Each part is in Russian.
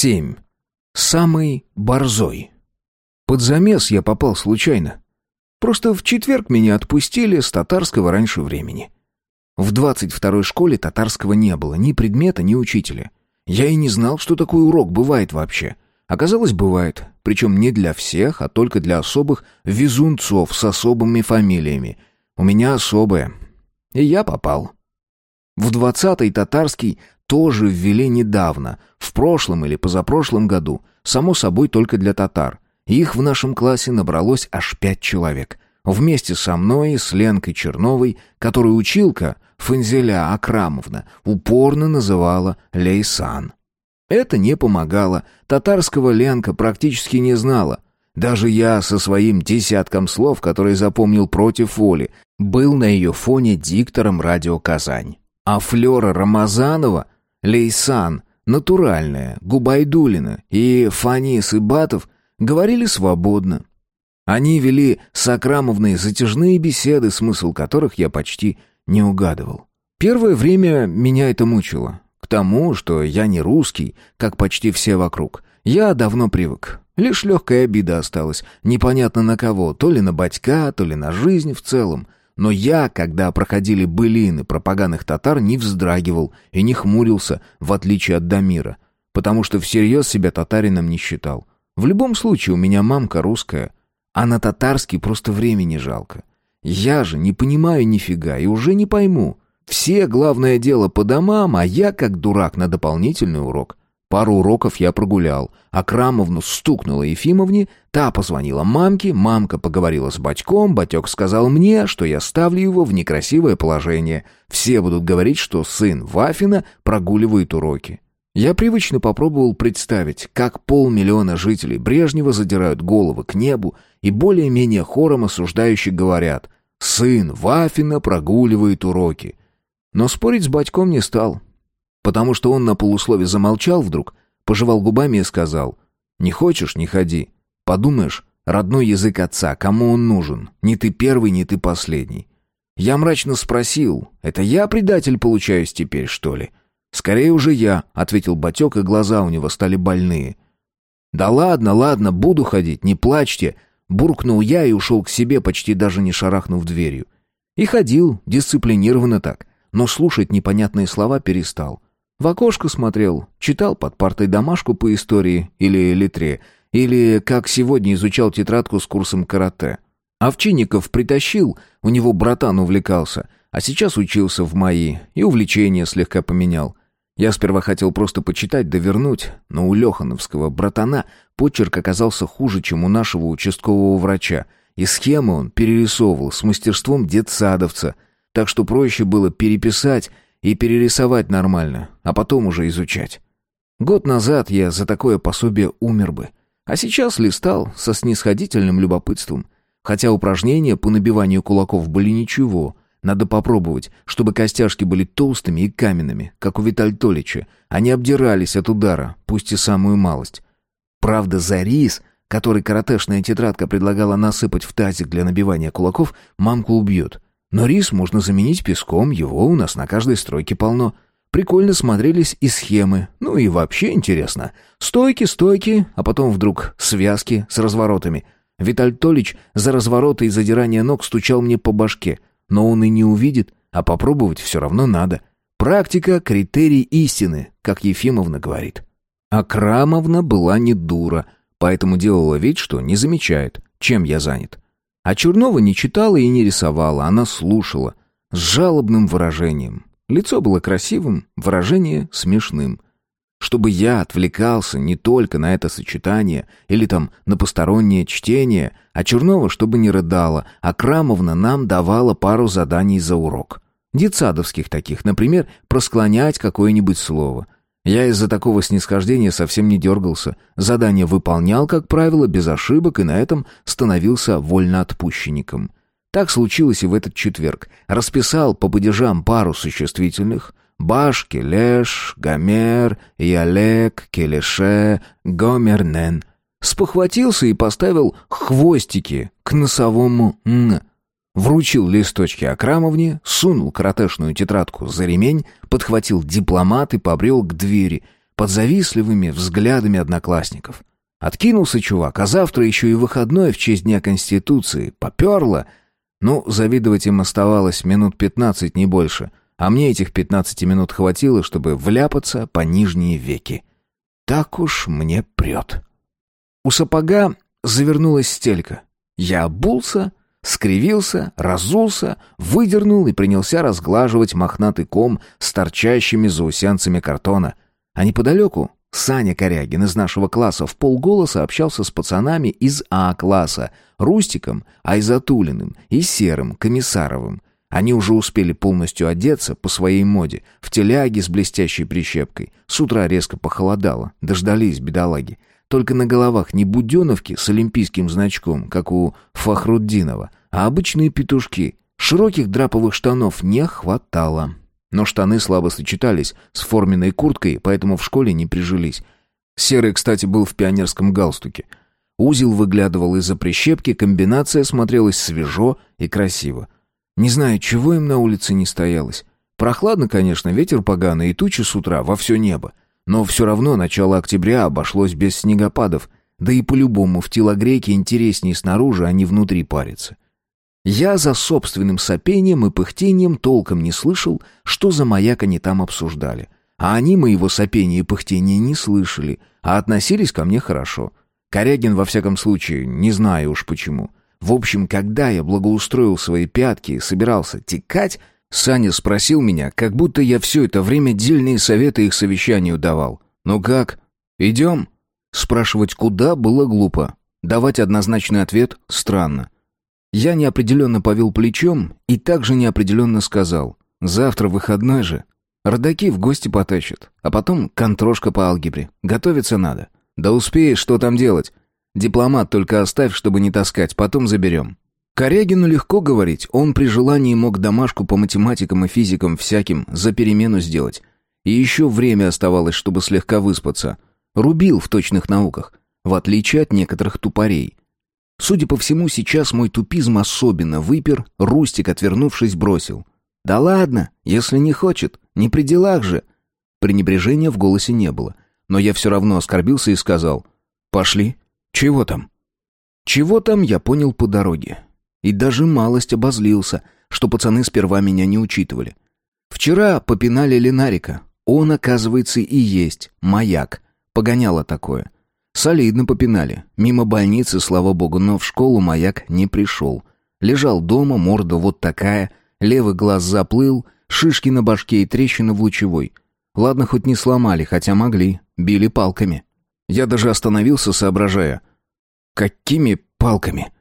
7. Самый борзой. Под замес я попал случайно. Просто в четверг меня отпустили с татарского раньше времени. В 22-й школе татарского не было, ни предмета, ни учителя. Я и не знал, что такой урок бывает вообще. Оказалось, бывает. Причем не для всех, а только для особых везунцов с особыми фамилиями. У меня особая. И я попал. В 20-й татарский тоже ввели недавно, в прошлом или позапрошлом году, само собой только для татар. Их в нашем классе набралось аж пять человек. Вместе со мной с Ленкой Черновой, которую училка, Фанзеля Акрамовна, упорно называла Лейсан. Это не помогало, татарского Ленка практически не знала. Даже я со своим десятком слов, которые запомнил против воли, был на ее фоне диктором радио «Казань». А Флера Рамазанова Лейсан, Натуральная, Губайдулина и Фанис Ибатов говорили свободно. Они вели с Акрамовной затяжные беседы, смысл которых я почти не угадывал. Первое время меня это мучило. К тому, что я не русский, как почти все вокруг. Я давно привык. Лишь легкая обида осталась. Непонятно на кого, то ли на батька, то ли на жизнь в целом. Но я, когда проходили былины про татар, не вздрагивал и не хмурился, в отличие от Дамира, потому что всерьез себя татарином не считал. В любом случае, у меня мамка русская, а на татарский просто времени жалко. Я же не понимаю нифига и уже не пойму. Все, главное дело, по домам, а я, как дурак, на дополнительный урок. Пару уроков я прогулял. Акрамовну стукнула Ефимовне, та позвонила мамке, мамка поговорила с батьком, батек сказал мне, что я ставлю его в некрасивое положение. Все будут говорить, что сын Вафина прогуливает уроки. Я привычно попробовал представить, как полмиллиона жителей Брежнева задирают головы к небу и более-менее хором осуждающие говорят «Сын Вафина прогуливает уроки». Но спорить с батьком не стал потому что он на полуслове замолчал вдруг, пожевал губами и сказал «Не хочешь — не ходи. Подумаешь, родной язык отца, кому он нужен? Не ты первый, не ты последний». Я мрачно спросил «Это я предатель получаюсь теперь, что ли?» «Скорее уже я», — ответил Батек, и глаза у него стали больные. «Да ладно, ладно, буду ходить, не плачьте», — буркнул я и ушел к себе, почти даже не шарахнув дверью. И ходил, дисциплинированно так, но слушать непонятные слова перестал. В окошко смотрел, читал под партой домашку по истории или литре, или, как сегодня, изучал тетрадку с курсом карате. Овчинников притащил, у него братан увлекался, а сейчас учился в МАИ и увлечение слегка поменял. Я сперва хотел просто почитать да вернуть, но у Лехановского братана почерк оказался хуже, чем у нашего участкового врача, и схемы он перерисовывал с мастерством детсадовца, так что проще было переписать и перерисовать нормально, а потом уже изучать. Год назад я за такое пособие умер бы, а сейчас листал со снисходительным любопытством. Хотя упражнения по набиванию кулаков были ничего, надо попробовать, чтобы костяшки были толстыми и каменными, как у Виталь Толича, они обдирались от удара, пусть и самую малость. Правда, за рис, который каратешная тетрадка предлагала насыпать в тазик для набивания кулаков, мамку убьет — но рис можно заменить песком, его у нас на каждой стройке полно. Прикольно смотрелись и схемы, ну и вообще интересно. Стойки, стойки, а потом вдруг связки с разворотами. Виталь Толич за развороты и задирание ног стучал мне по башке, но он и не увидит, а попробовать все равно надо. Практика — критерий истины, как Ефимовна говорит. А Крамовна была не дура, поэтому делала вид, что не замечает, чем я занят. А Чернова не читала и не рисовала, она слушала. С жалобным выражением. Лицо было красивым, выражение смешным. Чтобы я отвлекался не только на это сочетание или там на постороннее чтение, а Чернова чтобы не рыдала, а Крамовна нам давала пару заданий за урок. Детсадовских таких, например, просклонять какое-нибудь слово — я из-за такого снисхождения совсем не дергался. Задание выполнял, как правило, без ошибок и на этом становился вольноотпущенником. Так случилось и в этот четверг. Расписал по падежам пару существительных. Баш, Келеш, Гомер, Ялек, Келеше, Гомернен. Спохватился и поставил хвостики к носовому «н». Вручил листочки Акрамовне, сунул каратешную тетрадку за ремень, подхватил дипломат и побрел к двери. под завистливыми взглядами одноклассников. Откинулся чувак, а завтра еще и выходной в честь Дня Конституции. Поперло. Ну, завидовать им оставалось минут пятнадцать, не больше. А мне этих пятнадцати минут хватило, чтобы вляпаться по нижние веки. Так уж мне прет. У сапога завернулась стелька. Я обулся, скривился, разулся, выдернул и принялся разглаживать мохнатый ком с торчащими заусянцами картона. А неподалеку Саня Корягин из нашего класса в полголоса общался с пацанами из А-класса, Рустиком, Айзатулиным и Серым, Комиссаровым. Они уже успели полностью одеться по своей моде, в теляге с блестящей прищепкой. С утра резко похолодало, дождались бедолаги. Только на головах не буденовки с олимпийским значком, как у Фахруддинова, а обычные петушки. Широких драповых штанов не хватало. Но штаны слабо сочетались с форменной курткой, поэтому в школе не прижились. Серый, кстати, был в пионерском галстуке. Узел выглядывал из-за прищепки, комбинация смотрелась свежо и красиво. Не знаю, чего им на улице не стоялось. Прохладно, конечно, ветер поганый и тучи с утра во все небо. Но все равно начало октября обошлось без снегопадов, да и по-любому в телогрейке интереснее снаружи, а не внутри париться. Я за собственным сопением и пыхтением толком не слышал, что за маяк они там обсуждали. А они моего сопения и пыхтения не слышали, а относились ко мне хорошо. Корягин, во всяком случае, не знаю уж почему. В общем, когда я благоустроил свои пятки и собирался текать, Саня спросил меня, как будто я все это время дельные советы их совещанию давал. «Ну как? Идем?» Спрашивать «куда» было глупо. Давать однозначный ответ — странно. Я неопределенно повел плечом и также неопределенно сказал. «Завтра выходной же. Родаки в гости потащат, а потом контрошка по алгебре. Готовиться надо. Да успеешь, что там делать? Дипломат только оставь, чтобы не таскать, потом заберем». Корягину легко говорить, он при желании мог домашку по математикам и физикам всяким за перемену сделать. И еще время оставалось, чтобы слегка выспаться. Рубил в точных науках, в отличие от некоторых тупорей. Судя по всему, сейчас мой тупизм особенно выпер, Рустик, отвернувшись, бросил. «Да ладно, если не хочет, не при делах же». Пренебрежения в голосе не было, но я все равно оскорбился и сказал. «Пошли. Чего там?» «Чего там?» я понял по дороге. И даже малость обозлился, что пацаны сперва меня не учитывали. Вчера попинали Ленарика. Он, оказывается, и есть маяк. Погоняло такое. Солидно попинали. Мимо больницы, слава богу, но в школу маяк не пришел. Лежал дома, морда вот такая, левый глаз заплыл, шишки на башке и трещина в лучевой. Ладно, хоть не сломали, хотя могли, били палками. Я даже остановился, соображая. Какими палками?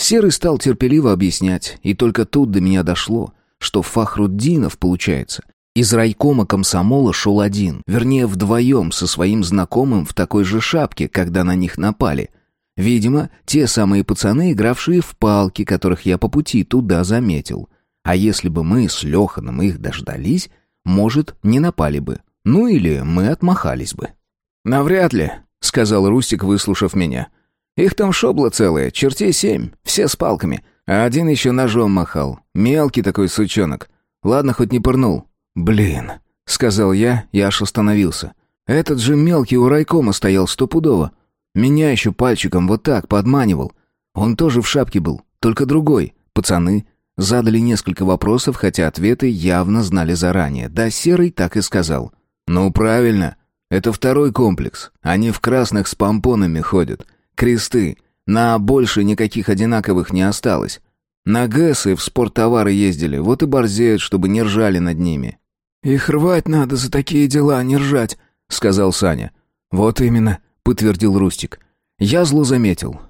Серый стал терпеливо объяснять, и только тут до меня дошло, что Фахруддинов, получается, из райкома комсомола шел один, вернее, вдвоем со своим знакомым в такой же шапке, когда на них напали. Видимо, те самые пацаны, игравшие в палки, которых я по пути туда заметил. А если бы мы с Леханом их дождались, может, не напали бы. Ну или мы отмахались бы. «Навряд ли», — сказал Рустик, выслушав меня. «Их там шобло целое, чертей семь, все с палками. А один еще ножом махал. Мелкий такой сучонок. Ладно, хоть не пырнул. «Блин», — сказал я и аж остановился. «Этот же мелкий у райкома стоял стопудово. Меня еще пальчиком вот так подманивал. Он тоже в шапке был, только другой. Пацаны задали несколько вопросов, хотя ответы явно знали заранее. Да Серый так и сказал. «Ну, правильно. Это второй комплекс. Они в красных с помпонами ходят. Кресты. На больше никаких одинаковых не осталось. На ГЭСы в спорттовары ездили, вот и борзеют, чтобы не ржали над ними. «Их рвать надо за такие дела, не ржать», — сказал Саня. «Вот именно», — подтвердил Рустик. Я зло заметил.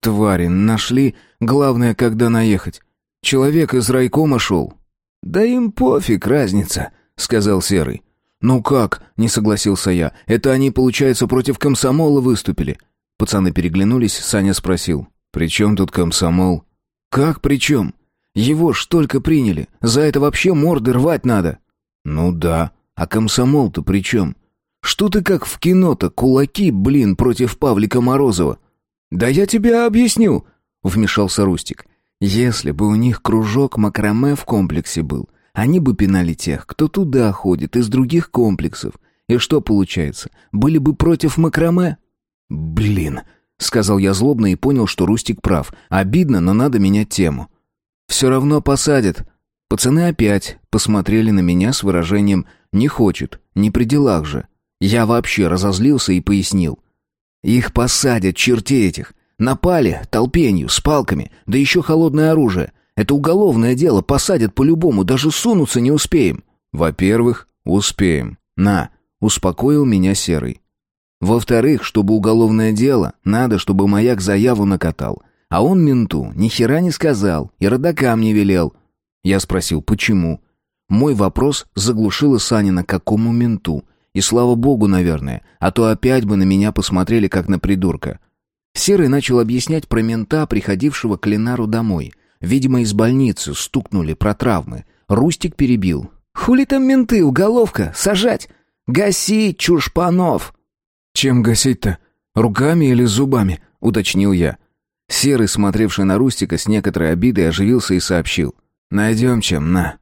«Твари, нашли, главное, когда наехать. Человек из райкома шел». «Да им пофиг, разница», — сказал Серый. «Ну как?» — не согласился я. «Это они, получается, против комсомола выступили». Пацаны переглянулись, Саня спросил. «При чем тут комсомол?» «Как при чем? Его ж только приняли. За это вообще морды рвать надо». «Ну да. А комсомол-то при чем? Что ты как в кино-то, кулаки, блин, против Павлика Морозова?» «Да я тебе объясню», — вмешался Рустик. «Если бы у них кружок макраме в комплексе был, они бы пинали тех, кто туда ходит, из других комплексов. И что получается? Были бы против макраме? Блин, сказал я злобно и понял, что Рустик прав. Обидно, но надо менять тему. Все равно посадят. Пацаны опять посмотрели на меня с выражением «не хочет, не при делах же». Я вообще разозлился и пояснил. «Их посадят, черти этих. Напали толпенью, с палками, да еще холодное оружие. Это уголовное дело, посадят по-любому, даже сунуться не успеем». «Во-первых, успеем. На, успокоил меня Серый. Во-вторых, чтобы уголовное дело, надо, чтобы маяк заяву накатал. А он менту ни хера не сказал и родакам не велел. Я спросил, почему? Мой вопрос заглушила Санина какому менту. И слава богу, наверное, а то опять бы на меня посмотрели как на придурка. Серый начал объяснять про мента, приходившего к Ленару домой. Видимо, из больницы стукнули про травмы. Рустик перебил. «Хули там менты, уголовка, сажать! Гаси, чушпанов!» «Чем гасить-то? Руками или зубами?» — уточнил я. Серый, смотревший на Рустика с некоторой обидой, оживился и сообщил. «Найдем чем, на».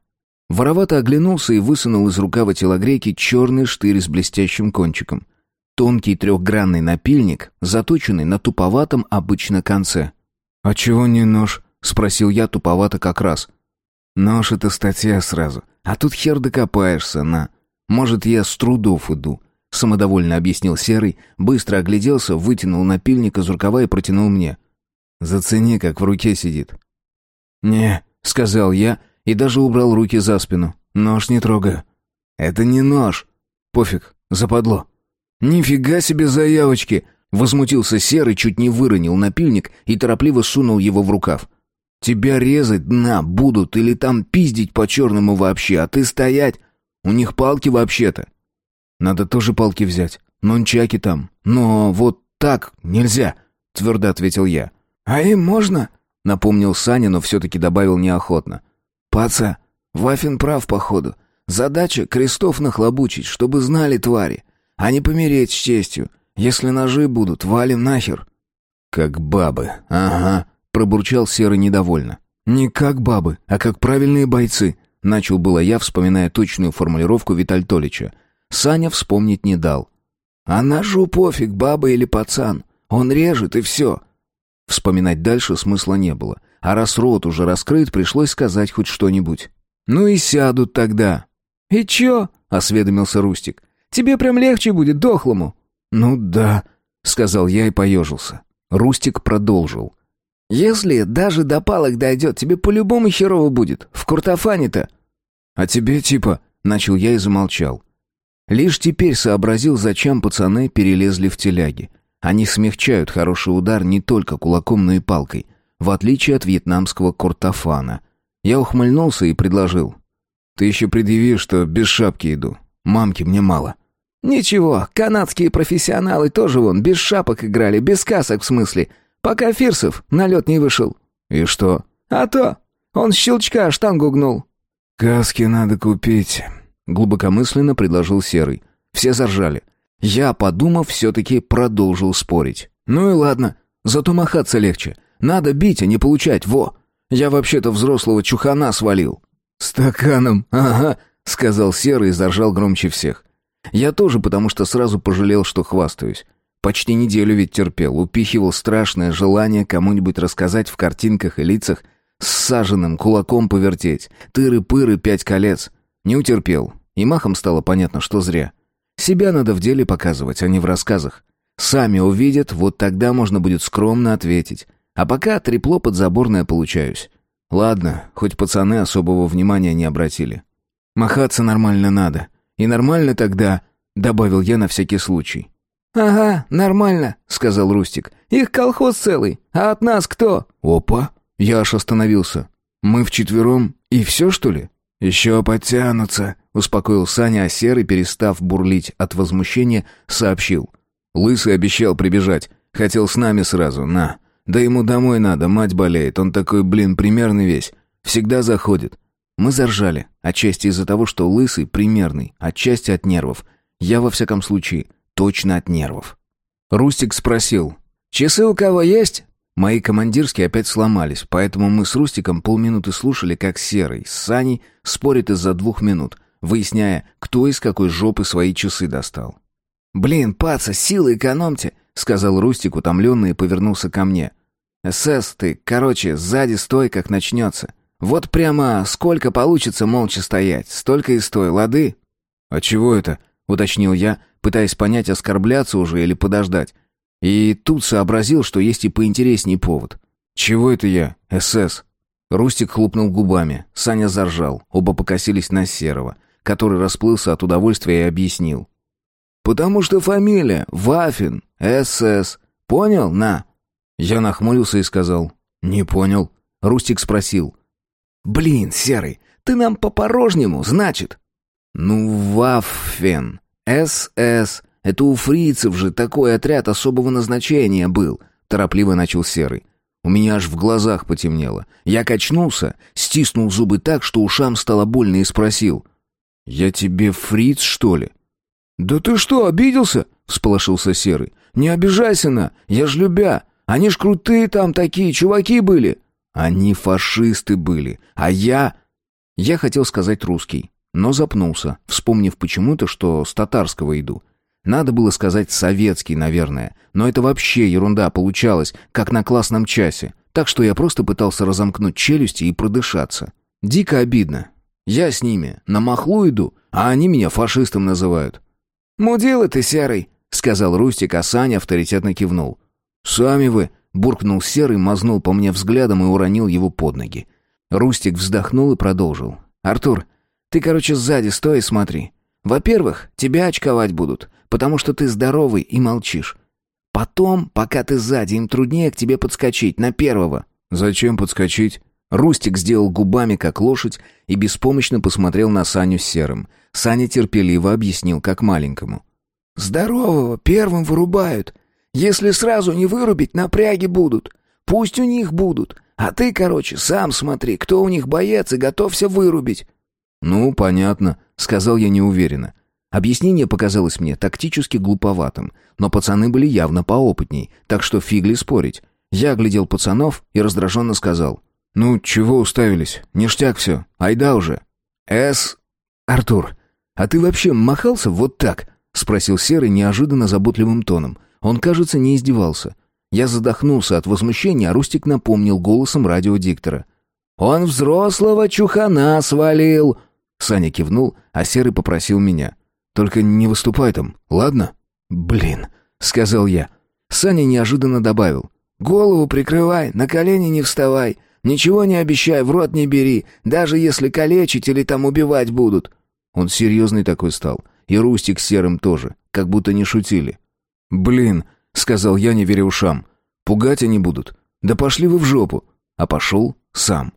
Воровато оглянулся и высунул из рукава телогрейки черный штырь с блестящим кончиком. Тонкий трехгранный напильник, заточенный на туповатом обычно конце. «А чего не нож?» — спросил я туповато как раз. «Нож — это статья сразу. А тут хер докопаешься, на. Может, я с трудов иду. Самодовольно объяснил Серый, быстро огляделся, вытянул напильник из рукава и протянул мне. «Зацени, как в руке сидит». «Не», — сказал я и даже убрал руки за спину. «Нож не трогаю». «Это не нож». «Пофиг, западло». «Нифига себе заявочки!» Возмутился Серый, чуть не выронил напильник и торопливо сунул его в рукав. Тебя резать, на, будут, или там пиздить по-черному вообще, а ты стоять. У них палки вообще-то. Надо тоже палки взять. Нончаки там. Но вот так нельзя, твердо ответил я. А им можно? Напомнил Саня, но все-таки добавил неохотно. Паца, Вафин прав, походу. Задача крестов нахлобучить, чтобы знали твари. А не помереть с честью. Если ножи будут, валим нахер. Как бабы, ага пробурчал Серый недовольно. «Не как бабы, а как правильные бойцы», — начал было я, вспоминая точную формулировку Витальтолича. Саня вспомнить не дал. «А ножу пофиг, баба или пацан. Он режет, и все». Вспоминать дальше смысла не было. А раз рот уже раскрыт, пришлось сказать хоть что-нибудь. «Ну и сядут тогда». «И чё?» — осведомился Рустик. «Тебе прям легче будет, дохлому». «Ну да», — сказал я и поежился. Рустик продолжил. Если даже до палок дойдет, тебе по-любому херово будет. В куртофане-то». «А тебе типа...» — начал я и замолчал. Лишь теперь сообразил, зачем пацаны перелезли в теляги. Они смягчают хороший удар не только кулаком, но и палкой, в отличие от вьетнамского куртофана. Я ухмыльнулся и предложил. «Ты еще предъяви, что без шапки иду. Мамки мне мало». «Ничего, канадские профессионалы тоже вон без шапок играли, без касок в смысле. Пока Фирсов на лед не вышел». «И что?» «А то! Он щелчка штангу гнул». «Каски надо купить», — глубокомысленно предложил Серый. Все заржали. Я, подумав, все-таки продолжил спорить. «Ну и ладно, зато махаться легче. Надо бить, а не получать, во! Я вообще-то взрослого чухана свалил». «Стаканом, ага», — сказал Серый и заржал громче всех. Я тоже, потому что сразу пожалел, что хвастаюсь. Почти неделю ведь терпел, упихивал страшное желание кому-нибудь рассказать в картинках и лицах, с саженным кулаком повертеть, тыры-пыры пять колец. Не утерпел, и махом стало понятно, что зря. Себя надо в деле показывать, а не в рассказах. Сами увидят, вот тогда можно будет скромно ответить. А пока трепло подзаборное получаюсь. Ладно, хоть пацаны особого внимания не обратили. Махаться нормально надо. И нормально тогда, добавил я на всякий случай. «Ага, нормально», — сказал Рустик. «Их колхоз целый, а от нас кто?» «Опа!» Я аж остановился. «Мы вчетвером и все, что ли?» «Еще подтянутся», — успокоил Саня, а Серый, перестав бурлить от возмущения, сообщил. «Лысый обещал прибежать. Хотел с нами сразу, на. Да ему домой надо, мать болеет. Он такой, блин, примерный весь. Всегда заходит». Мы заржали, отчасти из-за того, что Лысый примерный, отчасти от нервов. Я, во всяком случае, точно от нервов. Рустик спросил, «Часы у кого есть?» Мои командирские опять сломались, поэтому мы с Рустиком полминуты слушали, как Серый с Саней спорят из-за двух минут. Выясняя, кто из какой жопы свои часы достал. «Блин, паца, силы экономьте!» — сказал Рустик, утомленный, и повернулся ко мне. «СС, ты, короче, сзади стой, как начнется. Вот прямо сколько получится молча стоять, столько и стой, лады?» «А чего это?» — уточнил я, пытаясь понять, оскорбляться уже или подождать. И тут сообразил, что есть и поинтересней повод. «Чего это я, СС?» Рустик хлопнул губами, Саня заржал, оба покосились на Серого, который расплылся от удовольствия и объяснил. «Потому что фамилия Вафин, СС. Понял, на?» Я нахмурился и сказал. «Не понял». Рустик спросил. «Блин, Серый, ты нам по-порожнему, значит?» «Ну, Ваффен, СС, это у фрицев же такой отряд особого назначения был», торопливо начал Серый. У меня аж в глазах потемнело. Я качнулся, стиснул зубы так, что ушам стало больно и спросил. «Я тебе фриц, что ли?» «Да ты что, обиделся?» — всполошился Серый. «Не обижайся на, я ж любя. Они ж крутые там такие, чуваки были». «Они фашисты были, а я...» Я хотел сказать русский, но запнулся, вспомнив почему-то, что с татарского иду. Надо было сказать советский, наверное, но это вообще ерунда получалась, как на классном часе, так что я просто пытался разомкнуть челюсти и продышаться. Дико обидно. Я с ними на махлу иду, а они меня фашистом называют. «Мудила ты, Серый», — сказал Рустик, а Саня авторитетно кивнул. «Сами вы», — буркнул Серый, мазнул по мне взглядом и уронил его под ноги. Рустик вздохнул и продолжил. «Артур, ты, короче, сзади стой и смотри. Во-первых, тебя очковать будут, потому что ты здоровый и молчишь. Потом, пока ты сзади, им труднее к тебе подскочить, на первого». «Зачем подскочить?» Рустик сделал губами, как лошадь, и беспомощно посмотрел на Саню с серым. Саня терпеливо объяснил, как маленькому. «Здорового первым вырубают. Если сразу не вырубить, напряги будут. Пусть у них будут. А ты, короче, сам смотри, кто у них боец, и готовься вырубить». «Ну, понятно», — сказал я неуверенно. Объяснение показалось мне тактически глуповатым, но пацаны были явно поопытней, так что фигли спорить. Я оглядел пацанов и раздраженно сказал. «Ну, чего уставились? Ништяк все. Айда уже». «С...» «Артур, а ты вообще махался вот так?» — спросил Серый неожиданно заботливым тоном. Он, кажется, не издевался. Я задохнулся от возмущения, а Рустик напомнил голосом радиодиктора. «Он взрослого чухана свалил!» Саня кивнул, а Серый попросил меня. «Только не выступай там, ладно?» «Блин», — сказал я. Саня неожиданно добавил. «Голову прикрывай, на колени не вставай. Ничего не обещай, в рот не бери, даже если калечить или там убивать будут». Он серьезный такой стал. И Рустик с Серым тоже, как будто не шутили. «Блин», — сказал я, не веря ушам. «Пугать они будут. Да пошли вы в жопу». А пошел сам.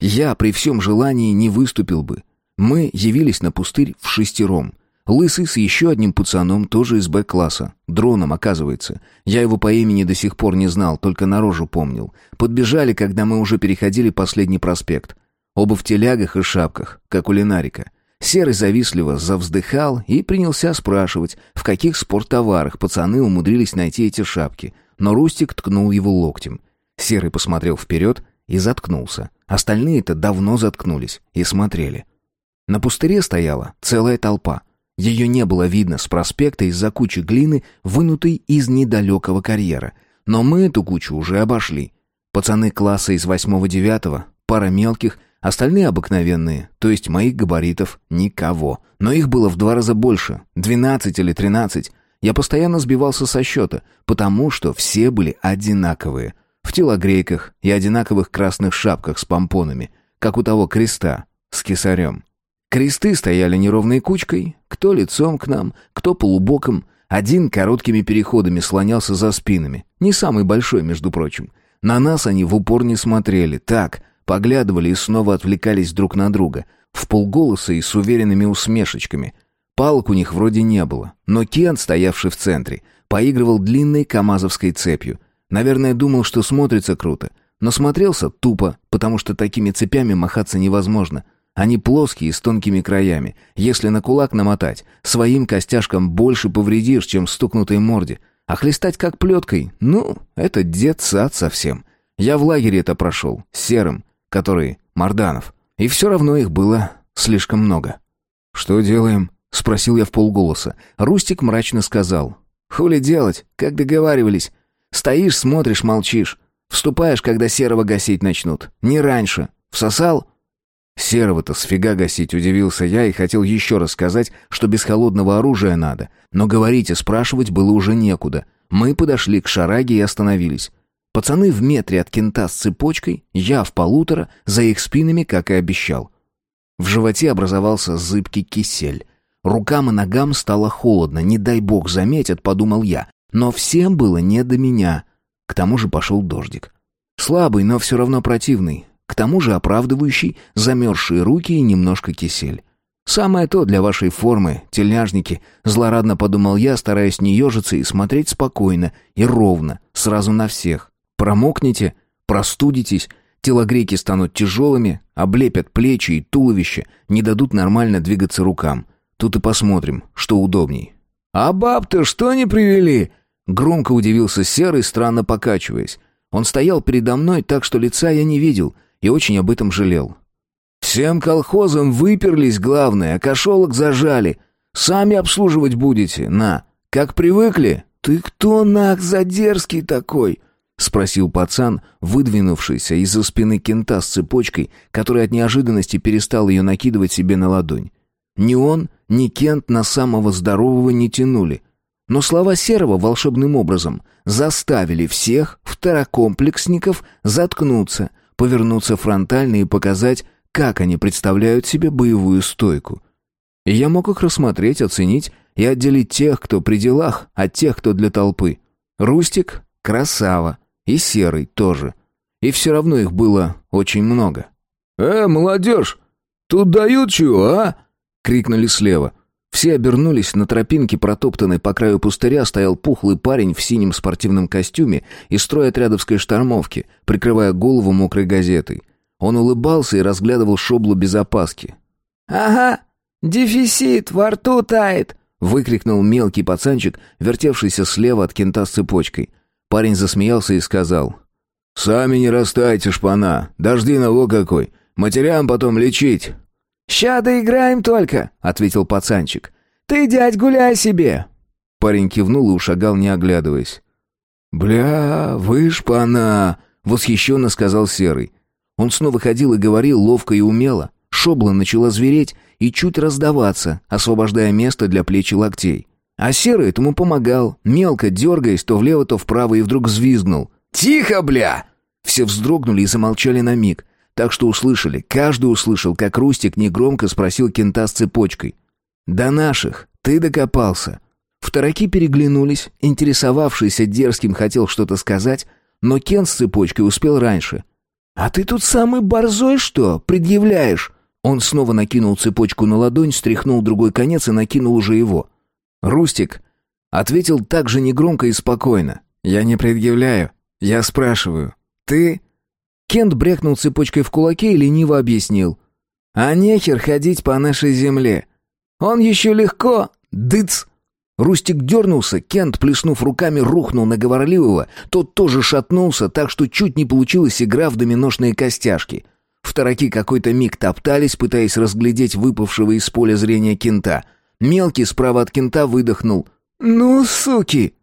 Я при всем желании не выступил бы. Мы явились на пустырь в шестером. Лысый с еще одним пацаном, тоже из Б-класса. Дроном, оказывается. Я его по имени до сих пор не знал, только на рожу помнил. Подбежали, когда мы уже переходили последний проспект. Оба в телягах и шапках, как у Ленарика. Серый завистливо завздыхал и принялся спрашивать, в каких спорттоварах пацаны умудрились найти эти шапки. Но Рустик ткнул его локтем. Серый посмотрел вперед и заткнулся. Остальные-то давно заткнулись и смотрели. На пустыре стояла целая толпа. Ее не было видно с проспекта из-за кучи глины, вынутой из недалекого карьера. Но мы эту кучу уже обошли. Пацаны класса из восьмого-девятого, пара мелких, остальные обыкновенные, то есть моих габаритов никого. Но их было в два раза больше, двенадцать или тринадцать. Я постоянно сбивался со счета, потому что все были одинаковые. В телогрейках и одинаковых красных шапках с помпонами, как у того креста с кесарем. Кресты стояли неровной кучкой, кто лицом к нам, кто полубоком. Один короткими переходами слонялся за спинами. Не самый большой, между прочим. На нас они в упор не смотрели. Так, поглядывали и снова отвлекались друг на друга. В полголоса и с уверенными усмешечками. Палок у них вроде не было. Но Кен, стоявший в центре, поигрывал длинной камазовской цепью. Наверное, думал, что смотрится круто. Но смотрелся тупо, потому что такими цепями махаться невозможно — они плоские, с тонкими краями. Если на кулак намотать, своим костяшкам больше повредишь, чем стукнутой морде. А хлестать как плеткой, ну, это дед-сад совсем. Я в лагере это прошел, Серым, который Марданов. И все равно их было слишком много. «Что делаем?» — спросил я в полголоса. Рустик мрачно сказал. «Хули делать, как договаривались. Стоишь, смотришь, молчишь. Вступаешь, когда серого гасить начнут. Не раньше. Всосал?» «Серого-то сфига гасить», — удивился я и хотел еще раз сказать, что без холодного оружия надо. Но говорить и спрашивать было уже некуда. Мы подошли к шараге и остановились. Пацаны в метре от кента с цепочкой, я в полутора, за их спинами, как и обещал. В животе образовался зыбкий кисель. Рукам и ногам стало холодно, не дай бог заметят, подумал я. Но всем было не до меня. К тому же пошел дождик. Слабый, но все равно противный. Тому же оправдывающий замерзшие руки и немножко кисель. «Самое то для вашей формы, тельняжники», — злорадно подумал я, стараясь не ежиться и смотреть спокойно и ровно, сразу на всех. «Промокнете, простудитесь, телогрейки станут тяжелыми, облепят плечи и туловище, не дадут нормально двигаться рукам. Тут и посмотрим, что удобней». «А баб-то что не привели?» Громко удивился Серый, странно покачиваясь. Он стоял передо мной так, что лица я не видел, и очень об этом жалел. Всем колхозам выперлись, главное, а кошелок зажали. Сами обслуживать будете, на. Как привыкли? Ты кто, нах, за дерзкий такой?» — спросил пацан, выдвинувшийся из-за спины кента с цепочкой, который от неожиданности перестал ее накидывать себе на ладонь. Ни он, ни Кент на самого здорового не тянули. Но слова Серого волшебным образом заставили всех второкомплексников заткнуться, повернуться фронтально и показать, как они представляют себе боевую стойку. И я мог их рассмотреть, оценить и отделить тех, кто при делах, от тех, кто для толпы. Рустик — красава, и Серый тоже. И все равно их было очень много. «Э, молодежь, тут дают чего, а?» — крикнули слева. Все обернулись, на тропинке, протоптанной по краю пустыря, стоял пухлый парень в синем спортивном костюме и строй отрядовской штормовки, прикрывая голову мокрой газетой. Он улыбался и разглядывал шоблу без опаски. «Ага, дефицит, во рту тает!» — выкрикнул мелкий пацанчик, вертевшийся слева от кента с цепочкой. Парень засмеялся и сказал. «Сами не растайте, шпана, дожди на во какой, матерям потом лечить». «Ща доиграем только», — ответил пацанчик. «Ты, дядь, гуляй себе». Парень кивнул и ушагал, не оглядываясь. «Бля, вы шпана», — восхищенно сказал Серый. Он снова ходил и говорил ловко и умело. Шобла начала звереть и чуть раздаваться, освобождая место для плеч и локтей. А Серый этому помогал, мелко дергаясь то влево, то вправо, и вдруг взвизгнул. «Тихо, бля!» Все вздрогнули и замолчали на миг, так что услышали, каждый услышал, как Рустик негромко спросил кента с цепочкой. «До наших, ты докопался». Второки переглянулись, интересовавшийся дерзким хотел что-то сказать, но Кен с цепочкой успел раньше — «А ты тут самый борзой, что? Предъявляешь?» Он снова накинул цепочку на ладонь, стряхнул другой конец и накинул уже его. «Рустик!» Ответил так же негромко и спокойно. «Я не предъявляю. Я спрашиваю. Ты...» Кент брякнул цепочкой в кулаке и лениво объяснил. «А нехер ходить по нашей земле. Он еще легко... Дыц!» Рустик дернулся, Кент, плеснув руками, рухнул на говорливого. Тот тоже шатнулся, так что чуть не получилась игра в доминошные костяшки. Второки какой-то миг топтались, пытаясь разглядеть выпавшего из поля зрения кента. Мелкий справа от кента выдохнул. «Ну, суки!»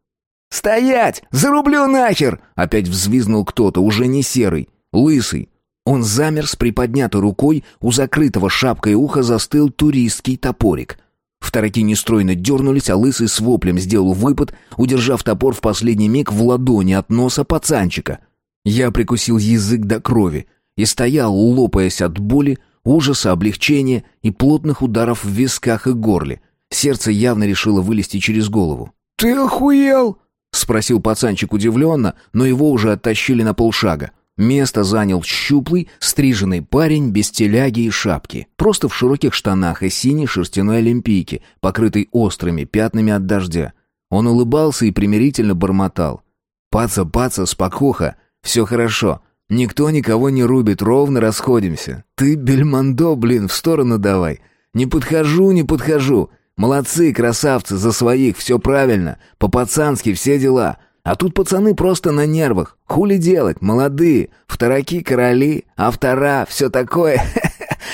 «Стоять! Зарублю нахер!» Опять взвизнул кто-то, уже не серый, лысый. Он замер с приподнятой рукой, у закрытого шапкой уха застыл туристский топорик. Второки нестройно дернулись, а лысый с воплем сделал выпад, удержав топор в последний миг в ладони от носа пацанчика. Я прикусил язык до крови и стоял, лопаясь от боли, ужаса, облегчения и плотных ударов в висках и горле. Сердце явно решило вылезти через голову. «Ты охуел?» — спросил пацанчик удивленно, но его уже оттащили на полшага. Место занял щуплый, стриженный парень без теляги и шапки, просто в широких штанах и синей шерстяной олимпийке, покрытой острыми пятнами от дождя. Он улыбался и примирительно бормотал. «Паца, паца, спокуха, все хорошо. Никто никого не рубит, ровно расходимся. Ты, бельмондо, блин, в сторону давай. Не подхожу, не подхожу. Молодцы, красавцы, за своих, все правильно. По-пацански все дела. А тут пацаны просто на нервах. Хули делать, молодые, второки короли, а втора, все такое.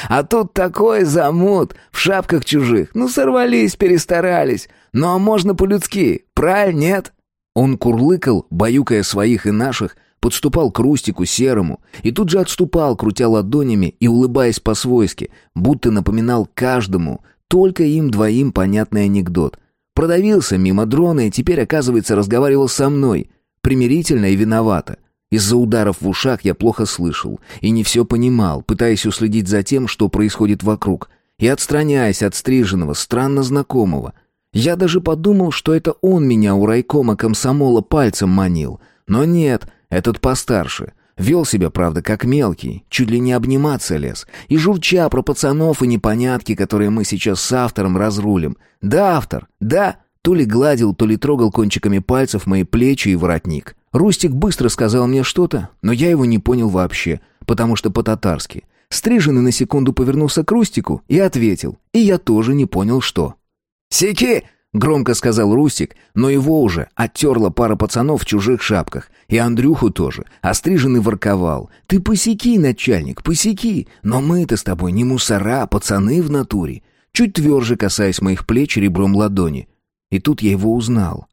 А тут такой замут, в шапках чужих. Ну, сорвались, перестарались. Ну, а можно по-людски, правильно, нет?» Он курлыкал, баюкая своих и наших, подступал к Рустику серому и тут же отступал, крутя ладонями и улыбаясь по-свойски, будто напоминал каждому только им двоим понятный анекдот. Продавился мимо дрона и теперь, оказывается, разговаривал со мной, примирительно и виновато. Из-за ударов в ушах я плохо слышал и не все понимал, пытаясь уследить за тем, что происходит вокруг, и отстраняясь от стриженного, странно знакомого. Я даже подумал, что это он меня у райкома комсомола пальцем манил. Но нет, этот постарше. Вел себя, правда, как мелкий, чуть ли не обниматься лез. И журча про пацанов и непонятки, которые мы сейчас с автором разрулим. Да, автор, да, то ли гладил, то ли трогал кончиками пальцев мои плечи и воротник. Рустик быстро сказал мне что-то, но я его не понял вообще, потому что по-татарски. Стриженный на секунду повернулся к Рустику и ответил, и я тоже не понял, что. «Сики!» — громко сказал Рустик, но его уже оттерла пара пацанов в чужих шапках, и Андрюху тоже, а стриженный ворковал. «Ты посеки, начальник, посеки, но мы-то с тобой не мусора, а пацаны в натуре». Чуть тверже касаясь моих плеч ребром ладони. И тут я его узнал.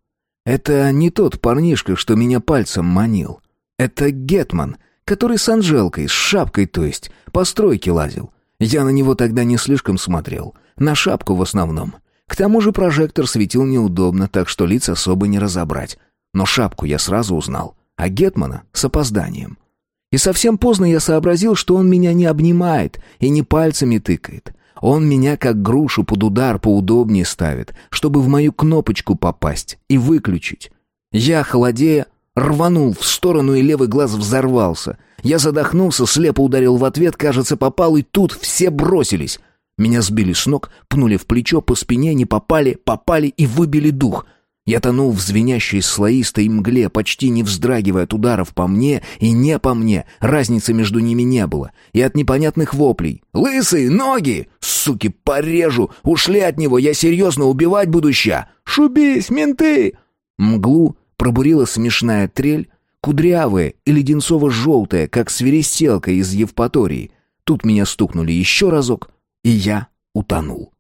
Это не тот парнишка, что меня пальцем манил. Это Гетман, который с Анжелкой, с шапкой, то есть, по стройке лазил. Я на него тогда не слишком смотрел. На шапку в основном. К тому же прожектор светил неудобно, так что лиц особо не разобрать. Но шапку я сразу узнал, а Гетмана — с опозданием. И совсем поздно я сообразил, что он меня не обнимает и не пальцами тыкает. Он меня как грушу под удар поудобнее ставит, чтобы в мою кнопочку попасть и выключить. Я, холодея, рванул в сторону, и левый глаз взорвался. Я задохнулся, слепо ударил в ответ, кажется, попал, и тут все бросились. Меня сбили с ног, пнули в плечо, по спине не попали, попали и выбили дух. Я тонул в звенящей слоистой мгле, почти не вздрагивая от ударов по мне и не по мне. Разницы между ними не было. И от непонятных воплей. «Лысый! Ноги! Суки, порежу! Ушли от него! Я серьезно убивать буду ща! Шубись, менты!» Мглу пробурила смешная трель, кудрявая и леденцово-желтая, как свиристелка из Евпатории. Тут меня стукнули еще разок, и я утонул.